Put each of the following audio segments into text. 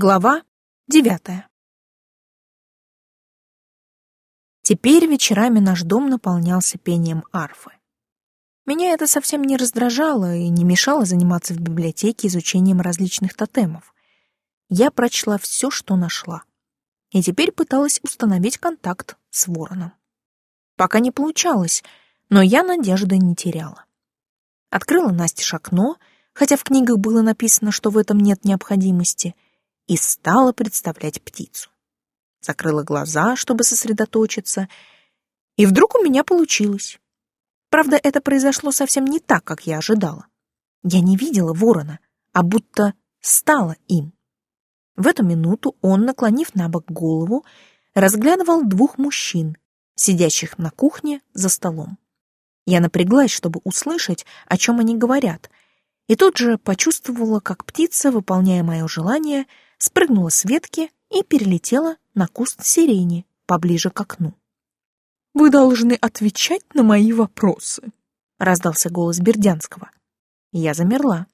Глава девятая. Теперь вечерами наш дом наполнялся пением арфы. Меня это совсем не раздражало и не мешало заниматься в библиотеке изучением различных тотемов. Я прочла все, что нашла, и теперь пыталась установить контакт с вороном. Пока не получалось, но я надежды не теряла. Открыла Насте окно, хотя в книгах было написано, что в этом нет необходимости — и стала представлять птицу. Закрыла глаза, чтобы сосредоточиться, и вдруг у меня получилось. Правда, это произошло совсем не так, как я ожидала. Я не видела ворона, а будто стала им. В эту минуту он, наклонив на бок голову, разглядывал двух мужчин, сидящих на кухне за столом. Я напряглась, чтобы услышать, о чем они говорят, и тут же почувствовала, как птица, выполняя мое желание, спрыгнула с ветки и перелетела на куст сирени поближе к окну. «Вы должны отвечать на мои вопросы», — раздался голос Бердянского. Я замерла.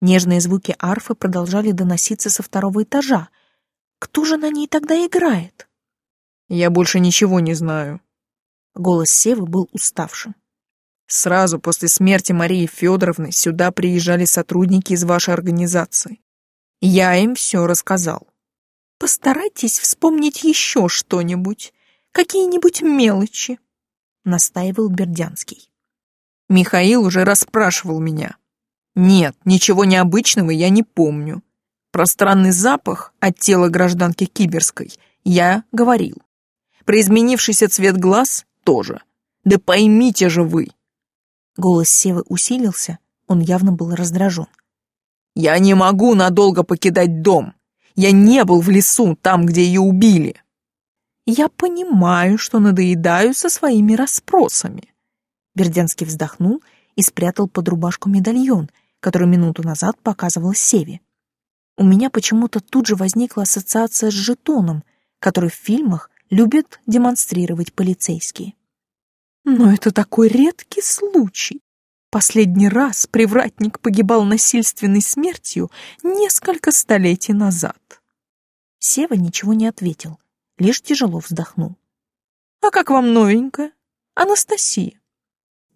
Нежные звуки арфы продолжали доноситься со второго этажа. Кто же на ней тогда играет? «Я больше ничего не знаю». Голос Севы был уставшим. Сразу после смерти Марии Федоровны сюда приезжали сотрудники из вашей организации. Я им все рассказал. Постарайтесь вспомнить еще что-нибудь, какие-нибудь мелочи, настаивал Бердянский. Михаил уже расспрашивал меня. Нет, ничего необычного я не помню. Про странный запах от тела гражданки Киберской я говорил. Про изменившийся цвет глаз тоже. Да поймите же вы. Голос Севы усилился, он явно был раздражен. Я не могу надолго покидать дом. Я не был в лесу, там, где ее убили. Я понимаю, что надоедаю со своими расспросами. Бердянский вздохнул и спрятал под рубашку медальон, который минуту назад показывал Севе. У меня почему-то тут же возникла ассоциация с жетоном, который в фильмах любят демонстрировать полицейские. Но это такой редкий случай. Последний раз привратник погибал насильственной смертью несколько столетий назад. Сева ничего не ответил, лишь тяжело вздохнул. «А как вам новенькая? Анастасия?»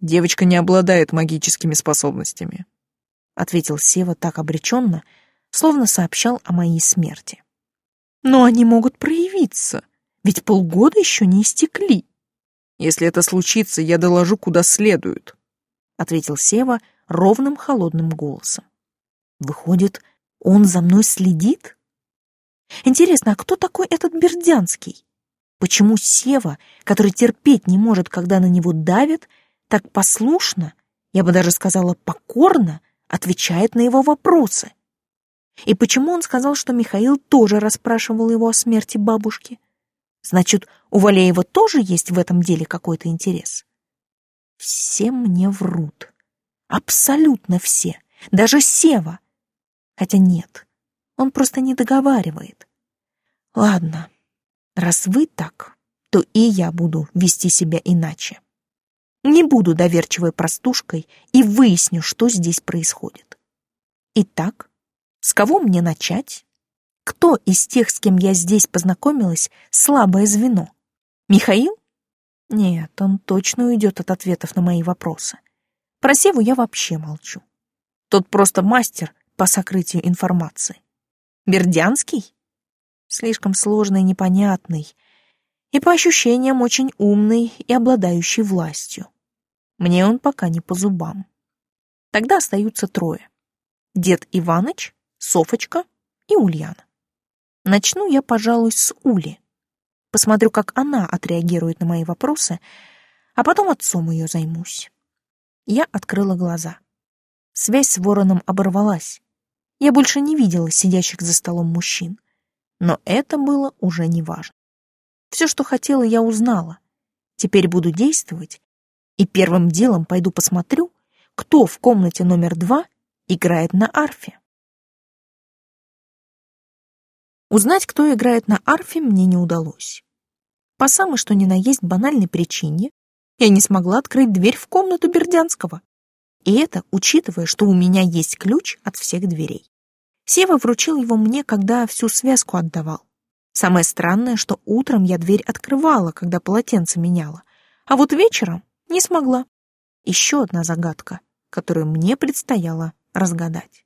«Девочка не обладает магическими способностями», — ответил Сева так обреченно, словно сообщал о моей смерти. «Но они могут проявиться, ведь полгода еще не истекли». «Если это случится, я доложу куда следует», ответил Сева ровным холодным голосом. Выходит, он за мной следит? Интересно, а кто такой этот Бердянский? Почему Сева, который терпеть не может, когда на него давят, так послушно, я бы даже сказала покорно, отвечает на его вопросы? И почему он сказал, что Михаил тоже расспрашивал его о смерти бабушки? Значит, у Валеева тоже есть в этом деле какой-то интерес? Все мне врут. Абсолютно все. Даже Сева. Хотя нет, он просто не договаривает. Ладно, раз вы так, то и я буду вести себя иначе. Не буду доверчивой простушкой и выясню, что здесь происходит. Итак, с кого мне начать? Кто из тех, с кем я здесь познакомилась, слабое звено? Михаил? Нет, он точно уйдет от ответов на мои вопросы. Про Севу я вообще молчу. Тот просто мастер по сокрытию информации. Бердянский? Слишком сложный непонятный. И по ощущениям очень умный и обладающий властью. Мне он пока не по зубам. Тогда остаются трое. Дед Иваныч, Софочка и Ульяна. Начну я, пожалуй, с Ули. Посмотрю, как она отреагирует на мои вопросы, а потом отцом ее займусь. Я открыла глаза. Связь с вороном оборвалась. Я больше не видела сидящих за столом мужчин. Но это было уже не важно. Все, что хотела, я узнала. Теперь буду действовать, и первым делом пойду посмотрю, кто в комнате номер два играет на арфе. Узнать, кто играет на арфе, мне не удалось. По самой что ни на есть банальной причине я не смогла открыть дверь в комнату Бердянского. И это учитывая, что у меня есть ключ от всех дверей. Сева вручил его мне, когда всю связку отдавал. Самое странное, что утром я дверь открывала, когда полотенце меняла, а вот вечером не смогла. Еще одна загадка, которую мне предстояло разгадать.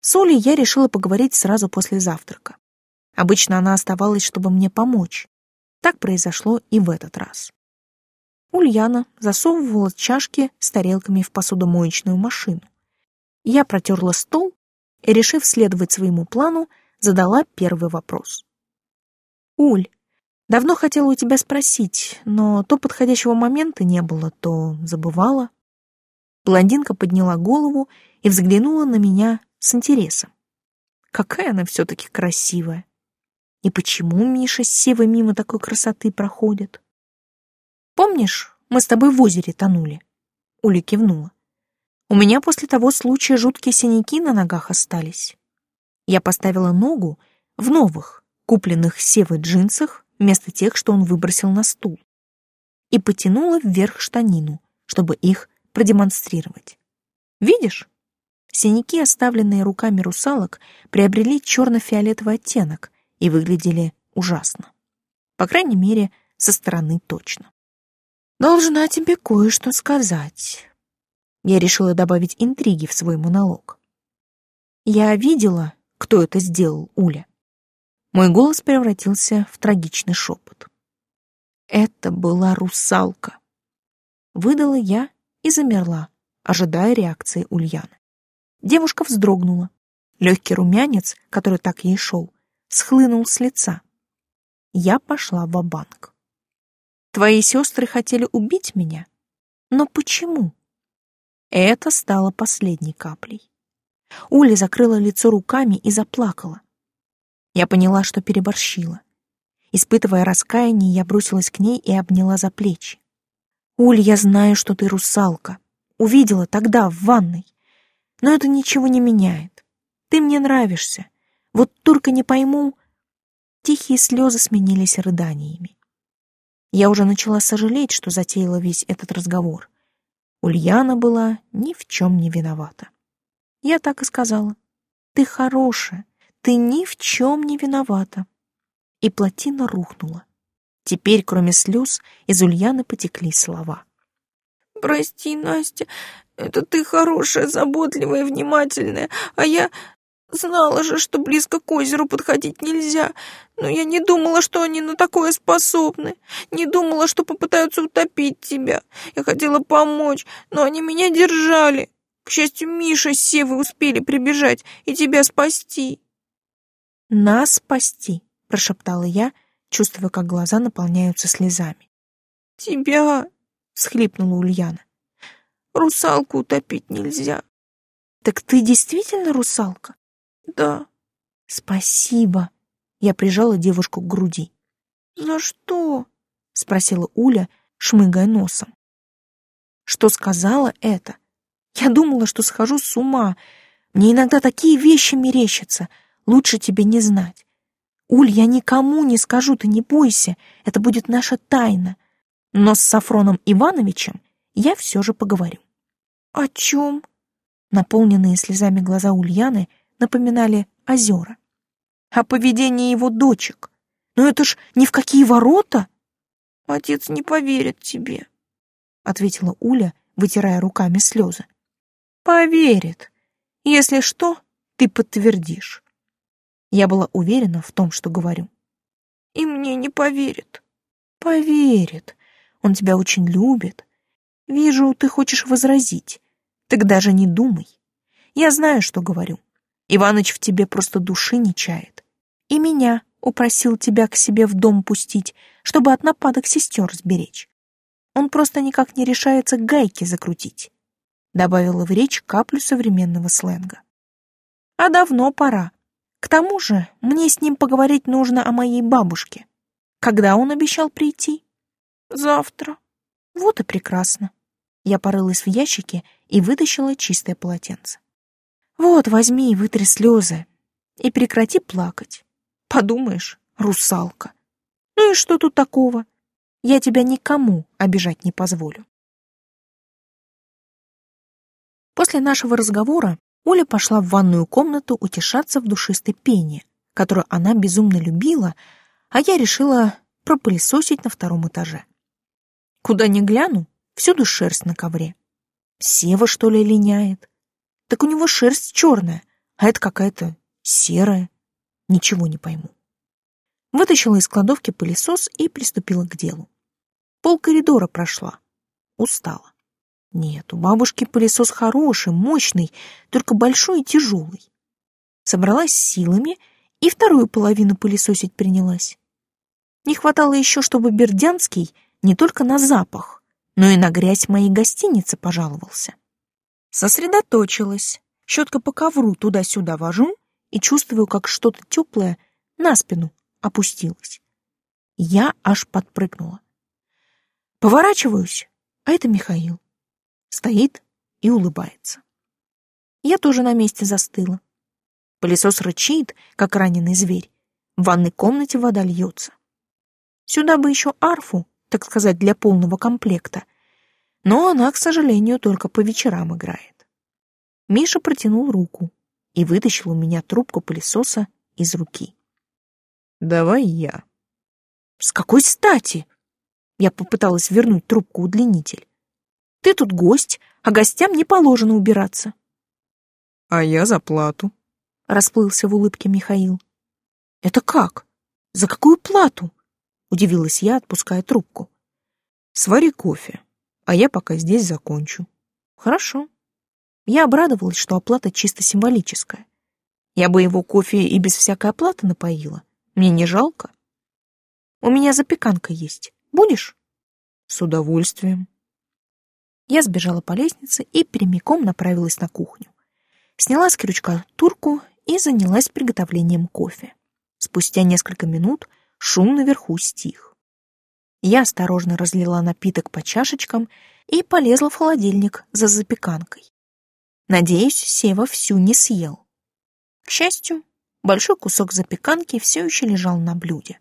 С Олей я решила поговорить сразу после завтрака. Обычно она оставалась, чтобы мне помочь. Так произошло и в этот раз. Ульяна засовывала чашки с тарелками в посудомоечную машину. Я протерла стол и, решив следовать своему плану, задала первый вопрос. «Уль, давно хотела у тебя спросить, но то подходящего момента не было, то забывала». Блондинка подняла голову и взглянула на меня с интересом. Какая она все-таки красивая. И почему Миша с Севой мимо такой красоты проходит? Помнишь, мы с тобой в озере тонули? Уля кивнула. У меня после того случая жуткие синяки на ногах остались. Я поставила ногу в новых, купленных Севой джинсах, вместо тех, что он выбросил на стул, и потянула вверх штанину, чтобы их продемонстрировать. Видишь? Синяки, оставленные руками русалок, приобрели черно-фиолетовый оттенок и выглядели ужасно. По крайней мере, со стороны точно. «Должна тебе кое-что сказать». Я решила добавить интриги в свой монолог. Я видела, кто это сделал, Уля. Мой голос превратился в трагичный шепот. Это была русалка. Выдала я и замерла, ожидая реакции Ульяны. Девушка вздрогнула. Легкий румянец, который так ей шел, схлынул с лица. Я пошла в банк Твои сестры хотели убить меня? Но почему? Это стало последней каплей. Уля закрыла лицо руками и заплакала. Я поняла, что переборщила. Испытывая раскаяние, я бросилась к ней и обняла за плечи. «Уль, я знаю, что ты русалка. Увидела тогда, в ванной. Но это ничего не меняет. Ты мне нравишься. Вот только не пойму...» Тихие слезы сменились рыданиями. Я уже начала сожалеть, что затеяла весь этот разговор. Ульяна была ни в чем не виновата. Я так и сказала. «Ты хорошая, ты ни в чем не виновата». И плотина рухнула. Теперь, кроме слез, из Ульяны потекли слова. «Прости, Настя, это ты хорошая, заботливая, внимательная, а я знала же, что близко к озеру подходить нельзя, но я не думала, что они на такое способны, не думала, что попытаются утопить тебя. Я хотела помочь, но они меня держали. К счастью, Миша с Севой успели прибежать и тебя спасти». «Нас спасти», — прошептала я, чувствуя, как глаза наполняются слезами. «Тебя», — схлипнула Ульяна. «Русалку утопить нельзя». «Так ты действительно русалка?» «Да». «Спасибо», — я прижала девушку к груди. «За что?» — спросила Уля, шмыгая носом. «Что сказала это? Я думала, что схожу с ума. Мне иногда такие вещи мерещатся. Лучше тебе не знать. Уль, я никому не скажу, ты не бойся. Это будет наша тайна. Но с Сафроном Ивановичем я все же поговорю. О чем? Наполненные слезами глаза Ульяны напоминали озера. О поведении его дочек. Но это ж ни в какие ворота. Отец не поверит тебе, ответила Уля, вытирая руками слезы. Поверит. Если что, ты подтвердишь. Я была уверена в том, что говорю. И мне не поверит. Поверит. Он тебя очень любит. Вижу, ты хочешь возразить. Так даже не думай. Я знаю, что говорю. Иваныч в тебе просто души не чает. И меня упросил тебя к себе в дом пустить, чтобы от нападок сестер сберечь. Он просто никак не решается гайки закрутить. Добавила в речь каплю современного сленга. А давно пора. К тому же мне с ним поговорить нужно о моей бабушке. Когда он обещал прийти? Завтра. Вот и прекрасно. Я порылась в ящике и вытащила чистое полотенце. Вот, возьми и вытри слезы. И прекрати плакать. Подумаешь, русалка. Ну и что тут такого? Я тебя никому обижать не позволю. После нашего разговора Оля пошла в ванную комнату утешаться в душистой пене, которую она безумно любила, а я решила пропылесосить на втором этаже. Куда ни гляну, всюду шерсть на ковре. Сева, что ли, линяет? Так у него шерсть черная, а это какая-то серая. Ничего не пойму. Вытащила из кладовки пылесос и приступила к делу. Пол коридора прошла. Устала. Нет, у бабушки пылесос хороший, мощный, только большой и тяжелый. Собралась силами и вторую половину пылесосить принялась. Не хватало еще, чтобы Бердянский не только на запах, но и на грязь моей гостиницы пожаловался. Сосредоточилась, щетка по ковру туда-сюда вожу и чувствую, как что-то теплое на спину опустилось. Я аж подпрыгнула. Поворачиваюсь, а это Михаил. Стоит и улыбается. Я тоже на месте застыла. Пылесос рычит, как раненый зверь. В ванной комнате вода льется. Сюда бы еще арфу, так сказать, для полного комплекта. Но она, к сожалению, только по вечерам играет. Миша протянул руку и вытащил у меня трубку пылесоса из руки. «Давай я». «С какой стати?» Я попыталась вернуть трубку-удлинитель. «Ты тут гость, а гостям не положено убираться». «А я за плату», — расплылся в улыбке Михаил. «Это как? За какую плату?» — удивилась я, отпуская трубку. «Свари кофе, а я пока здесь закончу». «Хорошо». Я обрадовалась, что оплата чисто символическая. Я бы его кофе и без всякой оплаты напоила. Мне не жалко. У меня запеканка есть. Будешь? С удовольствием. Я сбежала по лестнице и прямиком направилась на кухню. Сняла с крючка турку и занялась приготовлением кофе. Спустя несколько минут шум наверху стих. Я осторожно разлила напиток по чашечкам и полезла в холодильник за запеканкой. Надеюсь, Сева всю не съел. К счастью, Большой кусок запеканки все еще лежал на блюде.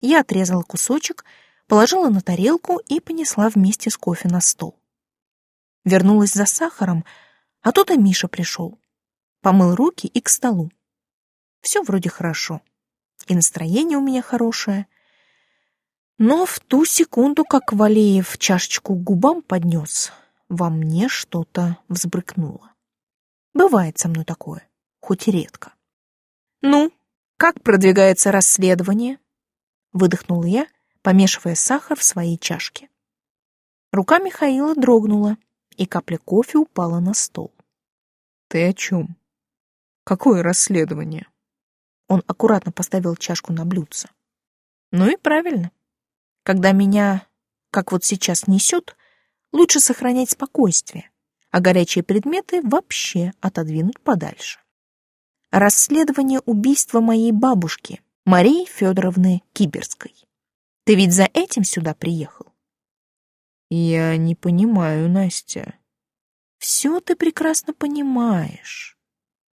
Я отрезала кусочек, положила на тарелку и понесла вместе с кофе на стол. Вернулась за сахаром, а тут и Миша пришел. Помыл руки и к столу. Все вроде хорошо. И настроение у меня хорошее. Но в ту секунду, как Валеев чашечку к губам поднес, во мне что-то взбрыкнуло. Бывает со мной такое, хоть и редко. «Ну, как продвигается расследование?» Выдохнула я, помешивая сахар в своей чашке. Рука Михаила дрогнула, и капля кофе упала на стол. «Ты о чем? Какое расследование?» Он аккуратно поставил чашку на блюдце. «Ну и правильно. Когда меня, как вот сейчас, несет, лучше сохранять спокойствие, а горячие предметы вообще отодвинуть подальше расследование убийства моей бабушки, Марии Федоровны Киберской. Ты ведь за этим сюда приехал? Я не понимаю, Настя. Все ты прекрасно понимаешь.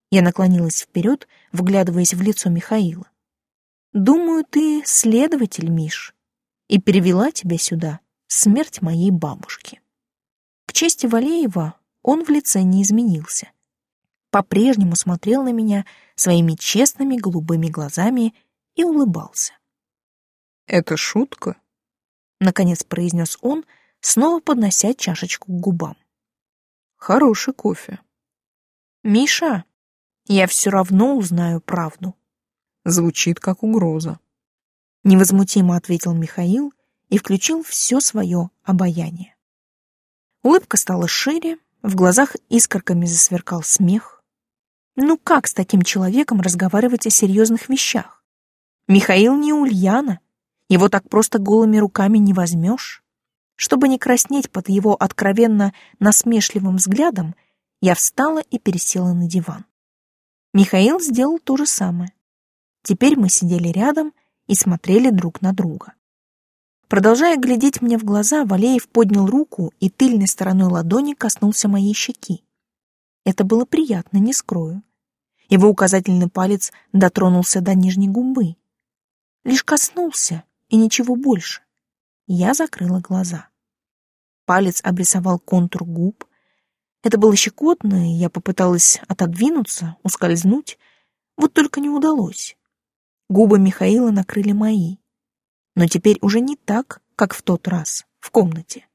Я наклонилась вперед, вглядываясь в лицо Михаила. Думаю, ты следователь, Миш, и перевела тебя сюда смерть моей бабушки. К чести Валеева он в лице не изменился по-прежнему смотрел на меня своими честными голубыми глазами и улыбался. «Это шутка?» — наконец произнес он, снова поднося чашечку к губам. «Хороший кофе». «Миша, я все равно узнаю правду». Звучит как угроза. Невозмутимо ответил Михаил и включил все свое обаяние. Улыбка стала шире, в глазах искорками засверкал смех. Ну как с таким человеком разговаривать о серьезных вещах? Михаил не Ульяна, его так просто голыми руками не возьмешь. Чтобы не краснеть под его откровенно насмешливым взглядом, я встала и пересела на диван. Михаил сделал то же самое. Теперь мы сидели рядом и смотрели друг на друга. Продолжая глядеть мне в глаза, Валеев поднял руку и тыльной стороной ладони коснулся моей щеки. Это было приятно, не скрою. Его указательный палец дотронулся до нижней губы. Лишь коснулся, и ничего больше. Я закрыла глаза. Палец обрисовал контур губ. Это было щекотно, и я попыталась отодвинуться, ускользнуть, вот только не удалось. Губы Михаила накрыли мои, но теперь уже не так, как в тот раз, в комнате.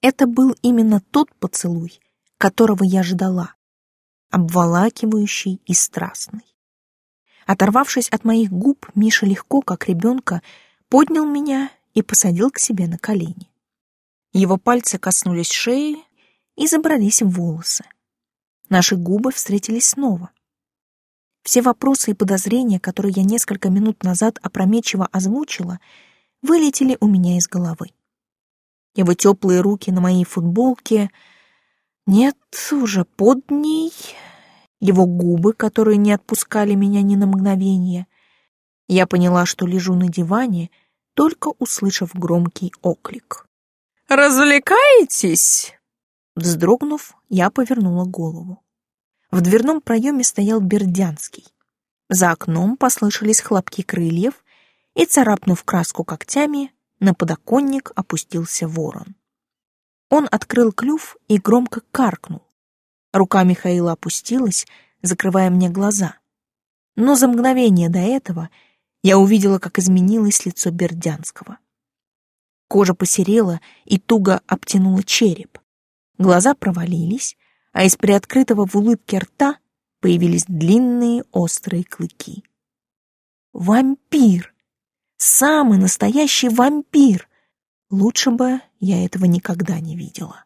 Это был именно тот поцелуй, которого я ждала, обволакивающий и страстный. Оторвавшись от моих губ, Миша легко, как ребенка, поднял меня и посадил к себе на колени. Его пальцы коснулись шеи и забрались в волосы. Наши губы встретились снова. Все вопросы и подозрения, которые я несколько минут назад опрометчиво озвучила, вылетели у меня из головы. Его теплые руки на моей футболке, нет, уже под ней, его губы, которые не отпускали меня ни на мгновение. Я поняла, что лежу на диване, только услышав громкий оклик. «Развлекаетесь?» Вздрогнув, я повернула голову. В дверном проеме стоял Бердянский. За окном послышались хлопки крыльев, и, царапнув краску когтями, на подоконник опустился ворон. Он открыл клюв и громко каркнул. Рука Михаила опустилась, закрывая мне глаза. Но за мгновение до этого я увидела, как изменилось лицо Бердянского. Кожа посерела и туго обтянула череп. Глаза провалились, а из приоткрытого в улыбке рта появились длинные острые клыки. Вампир! Самый настоящий вампир! Лучше бы я этого никогда не видела.